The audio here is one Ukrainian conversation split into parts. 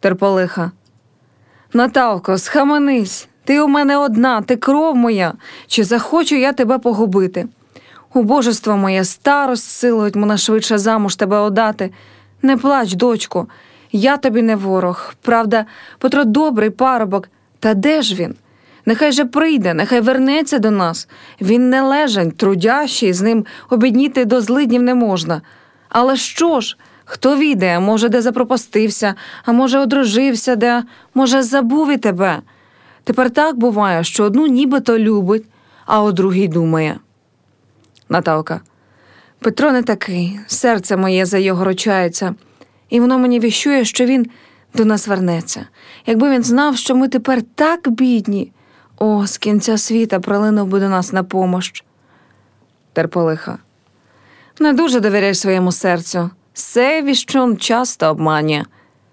Терполиха. Наталко, схаменись, ти у мене одна, ти кров моя, чи захочу я тебе погубити. Убожество моє, старость силують мене швидше замуж тебе одати. Не плач, дочко, я тобі не ворог. Правда, Петро добрий парубок. Та де ж він? Нехай же прийде, нехай вернеться до нас. Він не лежень, трудящий, з ним обідніти до злиднів не можна. Але що ж? Хто відає, може, де запропастився, а може, одружився, де, може, забув і тебе. Тепер так буває, що одну нібито любить, а у другій думає. Наталка. Петро не такий, серце моє за його ручається, і воно мені віщує, що він до нас вернеться. Якби він знав, що ми тепер так бідні, о, з кінця світа пролинув би до нас на помощ. Терполиха. Не дуже довіряй своєму серцю. Сей віщун часто обманює.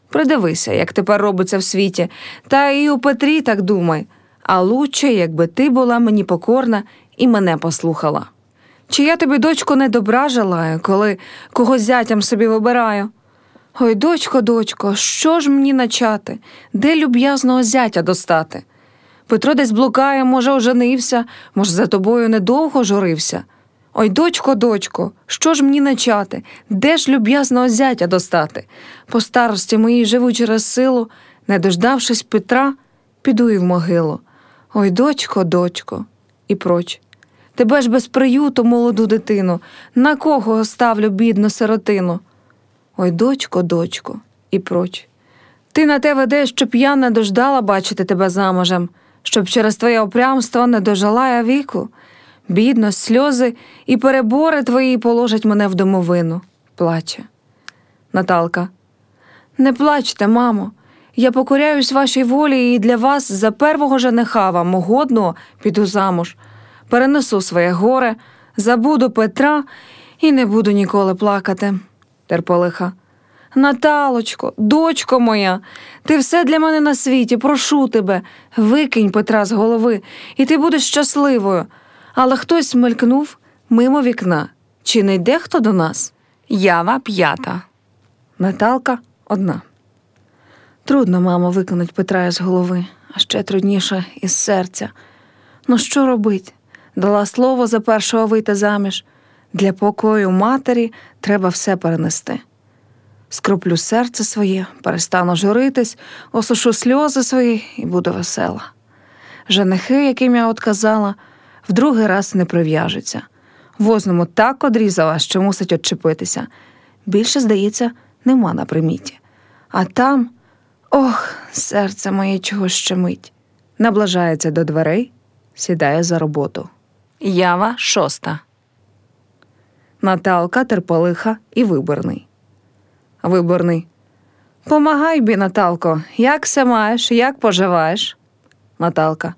Придивися, як тепер робиться в світі, та і у Петрі так думай. А лучше, якби ти була мені покорна і мене послухала. Чи я тобі, дочко, не добра желаю, коли кого зятям собі вибираю? Ой, дочко, дочко, що ж мені начати? Де люб'язного зятя достати? Петро десь блукає, може, оженився, може, за тобою недовго жорився. Ой, дочко, дочко, що ж мені начати? Де ж люб'язного зятя достати? По старості моїй живу через силу, не дождавшись Петра, піду і в могилу. Ой, дочко, дочко, і проч. Тебе ж без приюту, молоду дитину, на кого оставлю бідну сиротину? Ой, дочко, дочко, і проч. Ти на те ведеш, щоб я не дождала бачити тебе замужем, щоб через твоє опрямство не дожила я віку. Бідність, сльози і перебори твої положать мене в домовину, плаче. Наталка. Не плачте, мамо. Я покоряюсь вашій волі і для вас за первого жениха вам угодного піду замуж. Перенесу своє горе, забуду Петра і не буду ніколи плакати. Терполиха. Наталочко, дочко моя, ти все для мене на світі, прошу тебе, викинь Петра з голови, і ти будеш щасливою. Але хтось мелькнув мимо вікна. Чи не йде хто до нас? Ява п'ята. Наталка одна. Трудно, мамо, викинуть Петра з голови, а ще трудніше із серця. Ну, що робить? Дала слово за першого вийти заміж. Для покою матері треба все перенести. Скроплю серце своє, перестану журитись, осушу сльози свої і буду весела. Женихи, яким я отказала, в другий раз не прив'яжуться. Возному так одрізала, що мусить отчепитися. Більше, здається, нема на приміті. А там, ох, серце моє чого щемить. Наближається до дверей, сідає за роботу. Ява шоста. Наталка, терполиха і виборний. Виборний. Помагай бі, Наталко, як се маєш, як поживаєш? Наталка.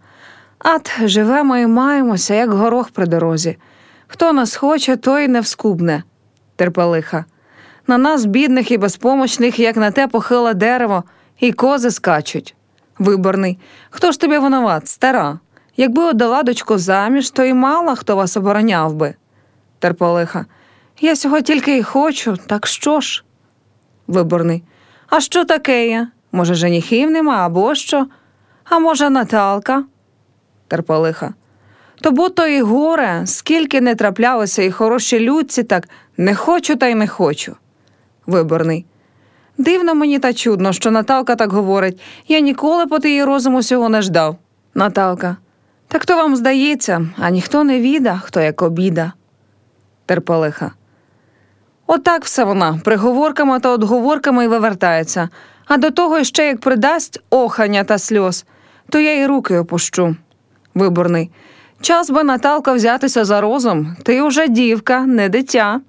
Ат, живемо і маємося, як горох при дорозі. Хто нас хоче, той не вскубне. Терпелиха. На нас, бідних і безпомочних, як на те похиле дерево, і кози скачуть. Виборний. Хто ж тобі винуват, стара? Якби отдала дочку заміж, то і мало хто вас обороняв би. Терполиха. Я сього тільки й хочу, так що ж? Виборний. А що таке є? Може, женихів нема, або що? А може, Наталка? Терполиха. То бо то і горе, скільки не траплялося, і хороші людці, так не хочу та й не хочу. Виборний. Дивно мені та чудно, що Наталка так говорить. Я ніколи по тієї розуму цього не ждав. Наталка. Так то вам здається, а ніхто не віда, хто як обіда. Терполиха. Отак все вона приговорками та отговорками й вивертається, а до того ще як придасть охання та сльоз, то я й руки опущу. Виборний. Час би Наталка взятися за розум, ти уже дівка, не дитя.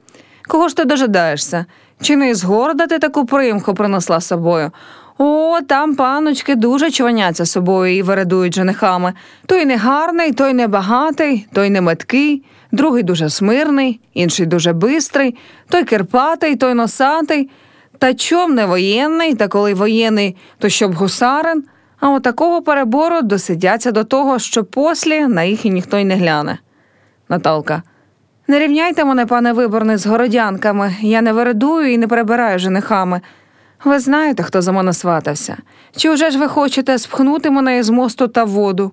Кого ж ти дожидаєшся? Чи не з города ти таку примху принесла з собою? О, там паночки дуже чваняться собою і вередують женихами. Той не гарний, той не багатий, той не меткий, другий дуже смирний, інший дуже бистрий, той кирпатий, той носатий. Та чом не воєнний, та коли воєнний, то щоб гусарин. А от такого перебору досидяться до того, що послі на їх і ніхто й не гляне. Наталка. Не рівняйте мене, пане виборний, з городянками. Я не вередую і не перебираю женихами. Ви знаєте, хто за мене сватався. Чи вже ж ви хочете спхнути мене із мосту та воду?